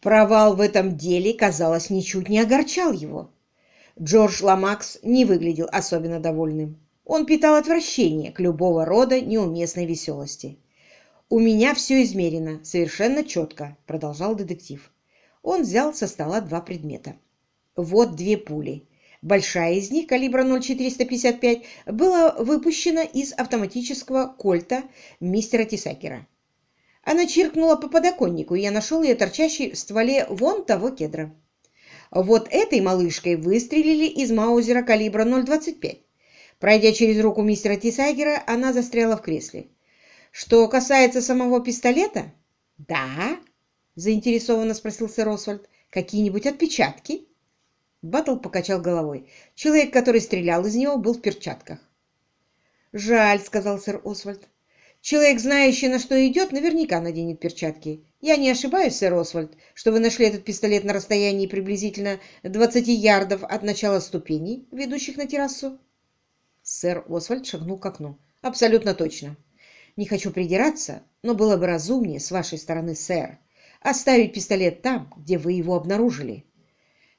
Провал в этом деле, казалось, ничуть не огорчал его. Джордж Ламакс не выглядел особенно довольным. Он питал отвращение к любого рода неуместной веселости. «У меня все измерено, совершенно четко», — продолжал детектив. Он взял со стола два предмета. «Вот две пули. Большая из них, калибра 0,455, была выпущена из автоматического кольта мистера Тисакера. Она чиркнула по подоконнику, и я нашел ее торчащей в стволе вон того кедра. Вот этой малышкой выстрелили из маузера калибра 0,25. Пройдя через руку мистера Тисагера, она застряла в кресле. Что касается самого пистолета... Да, заинтересованно спросил сэр Освальд. Какие-нибудь отпечатки? Баттл покачал головой. Человек, который стрелял из него, был в перчатках. «Жаль», — сказал сэр Освальд. Человек, знающий, на что идет, наверняка наденет перчатки. Я не ошибаюсь, сэр Освальд, что вы нашли этот пистолет на расстоянии приблизительно 20 ярдов от начала ступеней, ведущих на террасу? Сэр Освальд шагнул к окну. Абсолютно точно. Не хочу придираться, но было бы разумнее с вашей стороны, сэр, оставить пистолет там, где вы его обнаружили.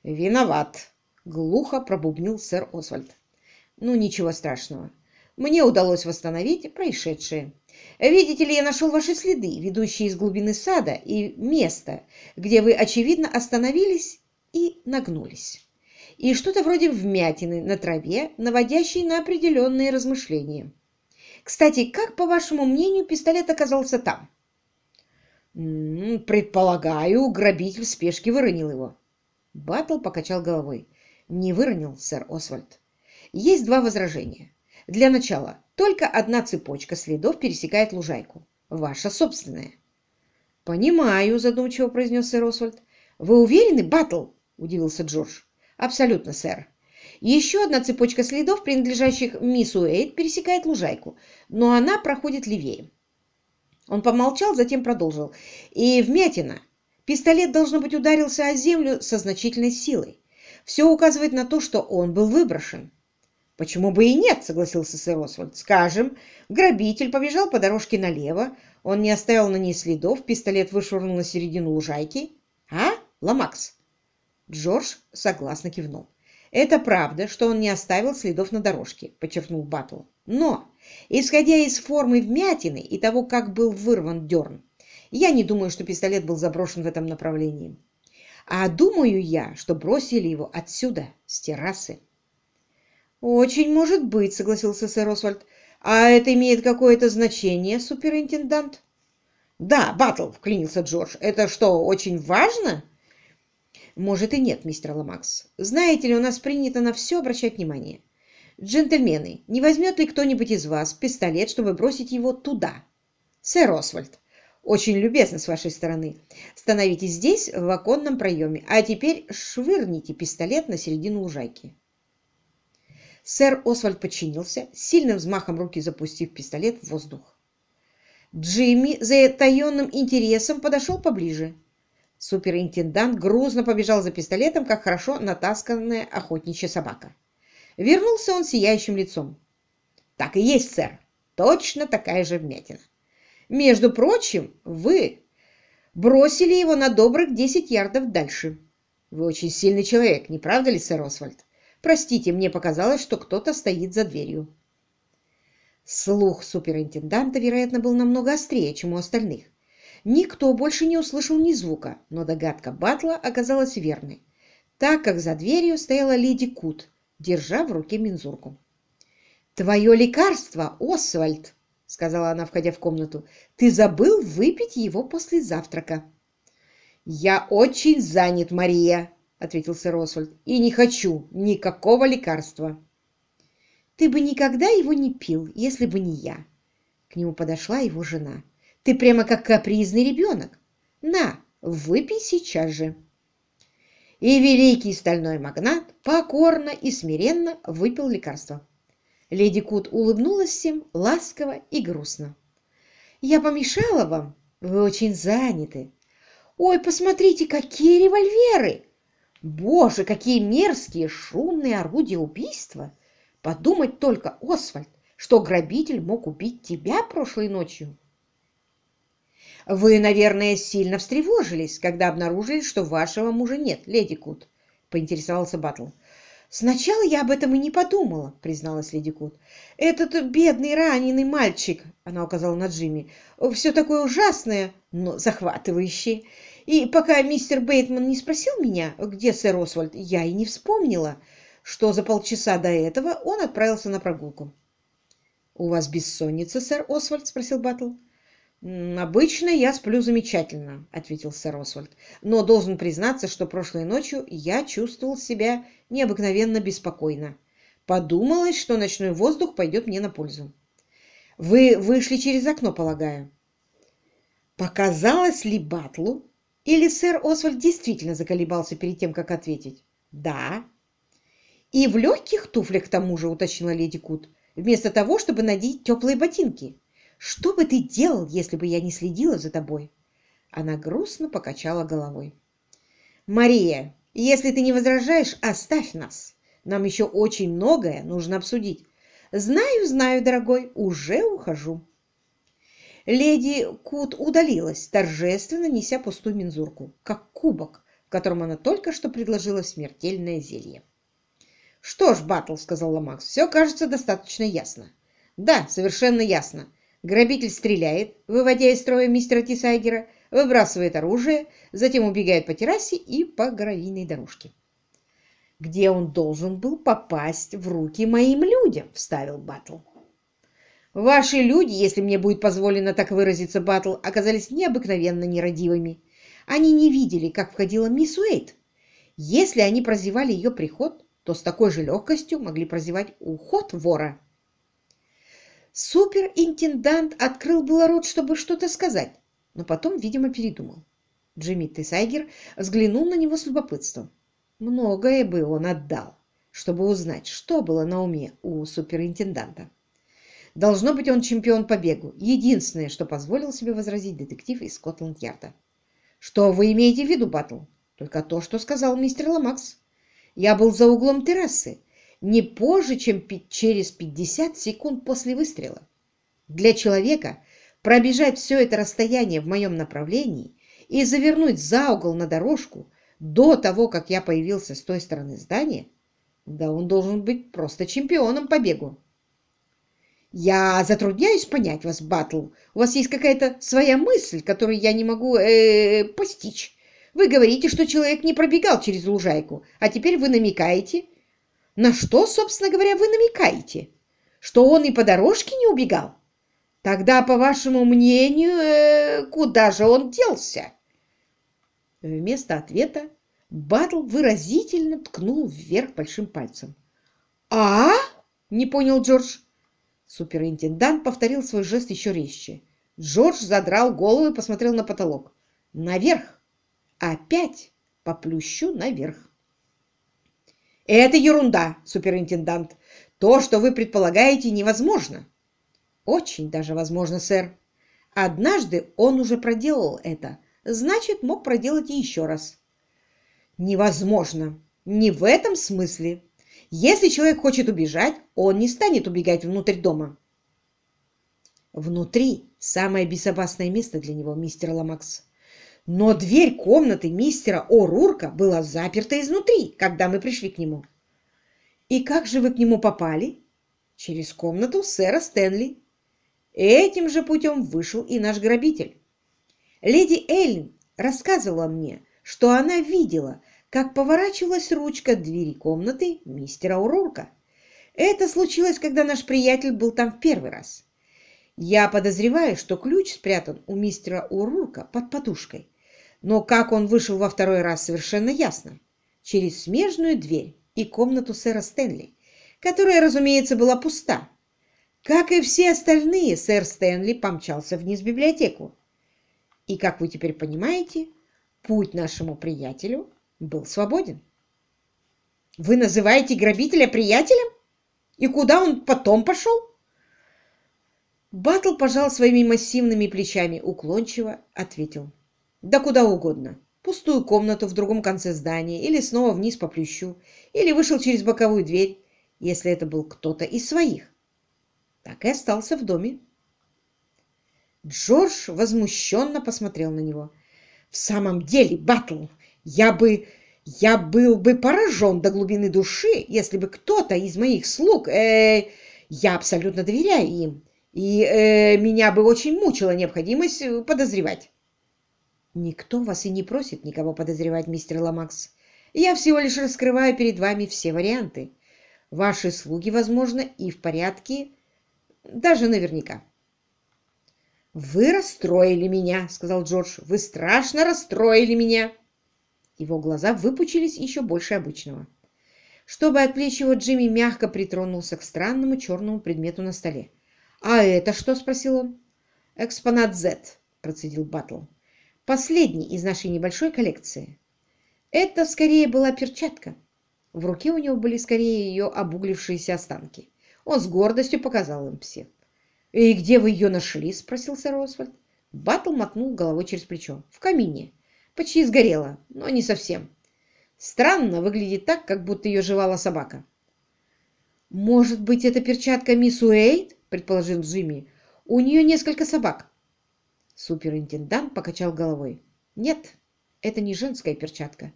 Виноват, глухо пробубнил сэр Освальд. Ну, ничего страшного. Мне удалось восстановить происшедшее. Видите ли, я нашел ваши следы, ведущие из глубины сада, и место, где вы, очевидно, остановились и нагнулись. И что-то вроде вмятины на траве, наводящей на определенные размышления. Кстати, как, по вашему мнению, пистолет оказался там? Предполагаю, грабитель в спешке выронил его. Баттл покачал головой. Не выронил, сэр Освальд. Есть два возражения. Для начала, только одна цепочка следов пересекает лужайку. Ваша собственная. «Понимаю», — задумчиво произнес сэр Освальд. «Вы уверены, Баттл?» — удивился Джордж. «Абсолютно, сэр. Еще одна цепочка следов, принадлежащих мисс Уэйд, пересекает лужайку, но она проходит левее». Он помолчал, затем продолжил. «И вмятина. Пистолет, должно быть, ударился о землю со значительной силой. Все указывает на то, что он был выброшен. «Почему бы и нет?» — согласился сэр Освальд. «Скажем, грабитель побежал по дорожке налево, он не оставил на ней следов, пистолет вышвырнул на середину лужайки. А, Ламакс?» Джордж согласно кивнул. «Это правда, что он не оставил следов на дорожке», — подчеркнул Баттл. «Но, исходя из формы вмятины и того, как был вырван дерн, я не думаю, что пистолет был заброшен в этом направлении. А думаю я, что бросили его отсюда, с террасы». «Очень может быть», — согласился сэр Освальд. «А это имеет какое-то значение, суперинтендант?» «Да, Баттл», — вклинился Джордж. «Это что, очень важно?» «Может и нет, мистер Ламакс. Знаете ли, у нас принято на все обращать внимание. Джентльмены, не возьмет ли кто-нибудь из вас пистолет, чтобы бросить его туда?» «Сэр Освальд, очень любезно с вашей стороны. Становитесь здесь, в оконном проеме, а теперь швырните пистолет на середину лужайки». Сэр Освальд подчинился, сильным взмахом руки запустив пистолет в воздух. Джимми за таенным интересом подошел поближе. Суперинтендант грузно побежал за пистолетом, как хорошо натасканная охотничья собака. Вернулся он сияющим лицом. «Так и есть, сэр. Точно такая же вмятина. Между прочим, вы бросили его на добрых десять ярдов дальше. Вы очень сильный человек, не правда ли, сэр Освальд?» Простите, мне показалось, что кто-то стоит за дверью. Слух суперинтенданта, вероятно, был намного острее, чем у остальных. Никто больше не услышал ни звука, но догадка Батла оказалась верной, так как за дверью стояла леди Кут, держа в руке мензурку. «Твое лекарство, Освальд!» — сказала она, входя в комнату. «Ты забыл выпить его после завтрака». «Я очень занят, Мария!» — ответил сэр Освальд. «И не хочу никакого лекарства». «Ты бы никогда его не пил, если бы не я». К нему подошла его жена. «Ты прямо как капризный ребенок. На, выпей сейчас же». И великий стальной магнат покорно и смиренно выпил лекарство. Леди Кут улыбнулась всем ласково и грустно. «Я помешала вам? Вы очень заняты. Ой, посмотрите, какие револьверы!» Боже, какие мерзкие, шумные орудия убийства! Подумать только, Освальд, что грабитель мог убить тебя прошлой ночью. Вы, наверное, сильно встревожились, когда обнаружили, что вашего мужа нет, леди Кут, поинтересовался Батл. «Сначала я об этом и не подумала», — призналась леди Кут. «Этот бедный раненый мальчик», — она указала на Джимми, — «все такое ужасное, но захватывающее. И пока мистер Бейтман не спросил меня, где сэр Освальд, я и не вспомнила, что за полчаса до этого он отправился на прогулку». «У вас бессонница, сэр Освальд?» — спросил Баттл. «Обычно я сплю замечательно», — ответил сэр Освальд. «Но должен признаться, что прошлой ночью я чувствовал себя необыкновенно беспокойно. Подумалось, что ночной воздух пойдет мне на пользу. Вы вышли через окно, полагаю?» Показалось ли Батлу, или сэр Освальд действительно заколебался перед тем, как ответить? «Да». «И в легких туфлях, к тому же», — уточнила леди Кут, «вместо того, чтобы надеть теплые ботинки». Что бы ты делал, если бы я не следила за тобой?» Она грустно покачала головой. «Мария, если ты не возражаешь, оставь нас. Нам еще очень многое нужно обсудить. Знаю, знаю, дорогой, уже ухожу». Леди Кут удалилась, торжественно неся пустую мензурку, как кубок, в котором она только что предложила смертельное зелье. «Что ж, Баттл», — сказал Ламакс, — «все кажется достаточно ясно». «Да, совершенно ясно. Грабитель стреляет, выводя из строя мистера Тисайгера, выбрасывает оружие, затем убегает по террасе и по гравийной дорожке. «Где он должен был попасть в руки моим людям?» — вставил Батл. «Ваши люди, если мне будет позволено так выразиться, Батл, оказались необыкновенно нерадивыми. Они не видели, как входила мисс Уэйт. Если они прозевали ее приход, то с такой же легкостью могли прозевать уход вора». Суперинтендант открыл было рот, чтобы что-то сказать, но потом, видимо, передумал. Джимми Тесайгер взглянул на него с любопытством. Многое бы он отдал, чтобы узнать, что было на уме у суперинтенданта. Должно быть, он чемпион по бегу. Единственное, что позволил себе возразить детектив из Скотланд-Ярда. «Что вы имеете в виду, Баттл?» «Только то, что сказал мистер Ламакс. Я был за углом террасы не позже, чем через 50 секунд после выстрела. Для человека пробежать все это расстояние в моем направлении и завернуть за угол на дорожку до того, как я появился с той стороны здания, да он должен быть просто чемпионом по бегу. Я затрудняюсь понять вас, Батл. У вас есть какая-то своя мысль, которую я не могу э, -э постичь. Вы говорите, что человек не пробегал через лужайку, а теперь вы намекаете, на что, собственно говоря, вы намекаете? Что он и по дорожке не убегал? Тогда, по вашему мнению, э, куда же он делся? Вместо ответа Батл выразительно ткнул вверх большим пальцем. «А?» — не понял Джордж. Суперинтендант повторил свой жест еще резче. Джордж задрал голову и посмотрел на потолок. «Наверх! Опять поплющу наверх!» Это ерунда, суперинтендант. То, что вы предполагаете, невозможно. Очень даже возможно, сэр. Однажды он уже проделал это, значит, мог проделать и еще раз. Невозможно. Не в этом смысле. Если человек хочет убежать, он не станет убегать внутрь дома. Внутри самое безопасное место для него, мистер Ламакс. Но дверь комнаты мистера О'Рурка была заперта изнутри, когда мы пришли к нему. И как же вы к нему попали? Через комнату сэра Стэнли. Этим же путем вышел и наш грабитель. Леди Эллен рассказывала мне, что она видела, как поворачивалась ручка двери комнаты мистера Урурка. Это случилось, когда наш приятель был там в первый раз. Я подозреваю, что ключ спрятан у мистера Урурка под подушкой. Но как он вышел во второй раз, совершенно ясно. Через смежную дверь и комнату сэра Стэнли, которая, разумеется, была пуста. Как и все остальные, сэр Стэнли помчался вниз в библиотеку. И, как вы теперь понимаете, путь нашему приятелю был свободен. Вы называете грабителя приятелем? И куда он потом пошел? Батл пожал своими массивными плечами, уклончиво ответил. Да куда угодно. Пустую комнату в другом конце здания, или снова вниз по плющу, или вышел через боковую дверь, если это был кто-то из своих. Так и остался в доме. Джордж возмущенно посмотрел на него. «В самом деле, Батл, я бы... я был бы поражен до глубины души, если бы кто-то из моих слуг... Э, я абсолютно доверяю им, и э, меня бы очень мучила необходимость подозревать». «Никто вас и не просит никого подозревать, мистер Ламакс. Я всего лишь раскрываю перед вами все варианты. Ваши слуги, возможно, и в порядке, даже наверняка». «Вы расстроили меня», — сказал Джордж. «Вы страшно расстроили меня». Его глаза выпучились еще больше обычного. Чтобы отвлечь его, Джимми мягко притронулся к странному черному предмету на столе. «А это что?» — спросил он. «Экспонат Z», — процедил Баттл. «Последний из нашей небольшой коллекции. Это скорее была перчатка. В руке у него были скорее ее обуглившиеся останки. Он с гордостью показал им все. «И где вы ее нашли?» – спросил сэр. Баттл мотнул головой через плечо. «В камине. Почти сгорела, но не совсем. Странно, выглядит так, как будто ее жевала собака». «Может быть, это перчатка мисс Уэйт?» – предположил Джимми. «У нее несколько собак». Суперинтендант покачал головой. «Нет, это не женская перчатка.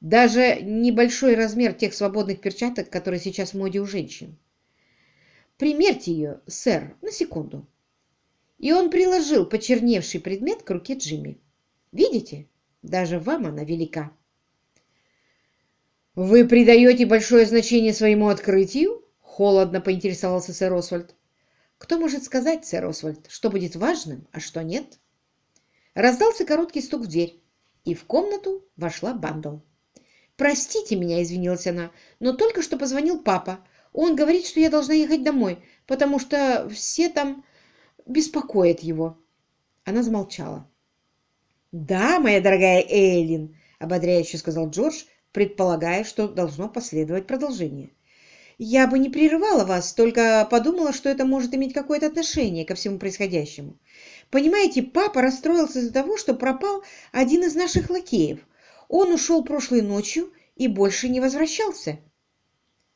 Даже небольшой размер тех свободных перчаток, которые сейчас в моде у женщин. Примерьте ее, сэр, на секунду. И он приложил почерневший предмет к руке Джимми. Видите? Даже вам она велика. «Вы придаете большое значение своему открытию?» — холодно поинтересовался сэр Освальд. «Кто может сказать, сэр Освальд, что будет важным, а что нет?» Раздался короткий стук в дверь, и в комнату вошла Бандл. «Простите меня», — извинилась она, — «но только что позвонил папа. Он говорит, что я должна ехать домой, потому что все там беспокоят его. Она замолчала. «Да, моя дорогая Эйлин», — ободряюще сказал Джордж, предполагая, что должно последовать продолжение. «Я бы не прерывала вас, только подумала, что это может иметь какое-то отношение ко всему происходящему. Понимаете, папа расстроился из-за того, что пропал один из наших лакеев. Он ушел прошлой ночью и больше не возвращался.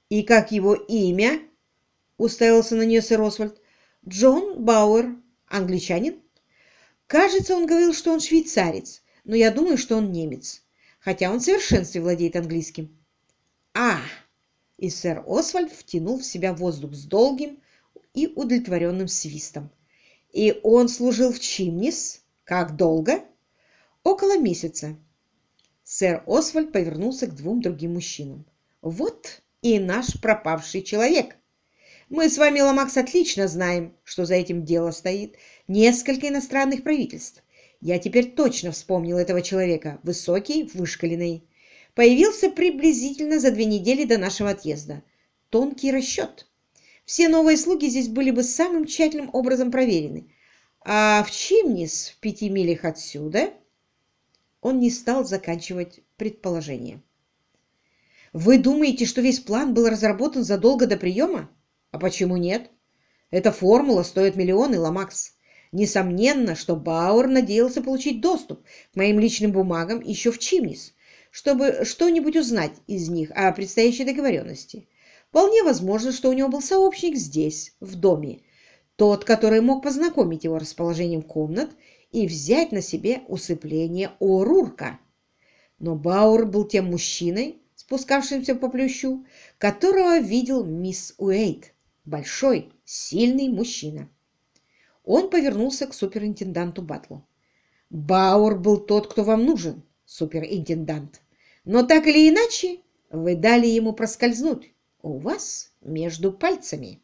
«И как его имя?» — уставился на нее сэр Освальд. «Джон Бауэр. Англичанин?» «Кажется, он говорил, что он швейцарец, но я думаю, что он немец, хотя он в совершенстве владеет английским». «А!» И сэр Освальд втянул в себя воздух с долгим и удовлетворенным свистом. «И он служил в Чимнис? Как долго?» «Около месяца». Сэр Освальд повернулся к двум другим мужчинам. «Вот и наш пропавший человек. Мы с вами, Ломакс, отлично знаем, что за этим дело стоит. Несколько иностранных правительств. Я теперь точно вспомнил этого человека, высокий, вышкаленный. Появился приблизительно за две недели до нашего отъезда. Тонкий расчет. Все новые слуги здесь были бы самым тщательным образом проверены. А в Чимнис, в пяти милях отсюда, он не стал заканчивать предположение. Вы думаете, что весь план был разработан задолго до приема? А почему нет? Эта формула стоит миллионы, Ламакс. Несомненно, что Бауэр надеялся получить доступ к моим личным бумагам еще в Чимнис, чтобы что-нибудь узнать из них о предстоящей договоренности. Вполне возможно, что у него был сообщник здесь, в доме, тот, который мог познакомить его расположением комнат и взять на себе усыпление Орурка. Но Бауэр был тем мужчиной, спускавшимся по плющу, которого видел мисс Уэйт, большой, сильный мужчина. Он повернулся к суперинтенданту Батлу. «Бауэр был тот, кто вам нужен, суперинтендант. Но так или иначе, вы дали ему проскользнуть у вас между пальцами».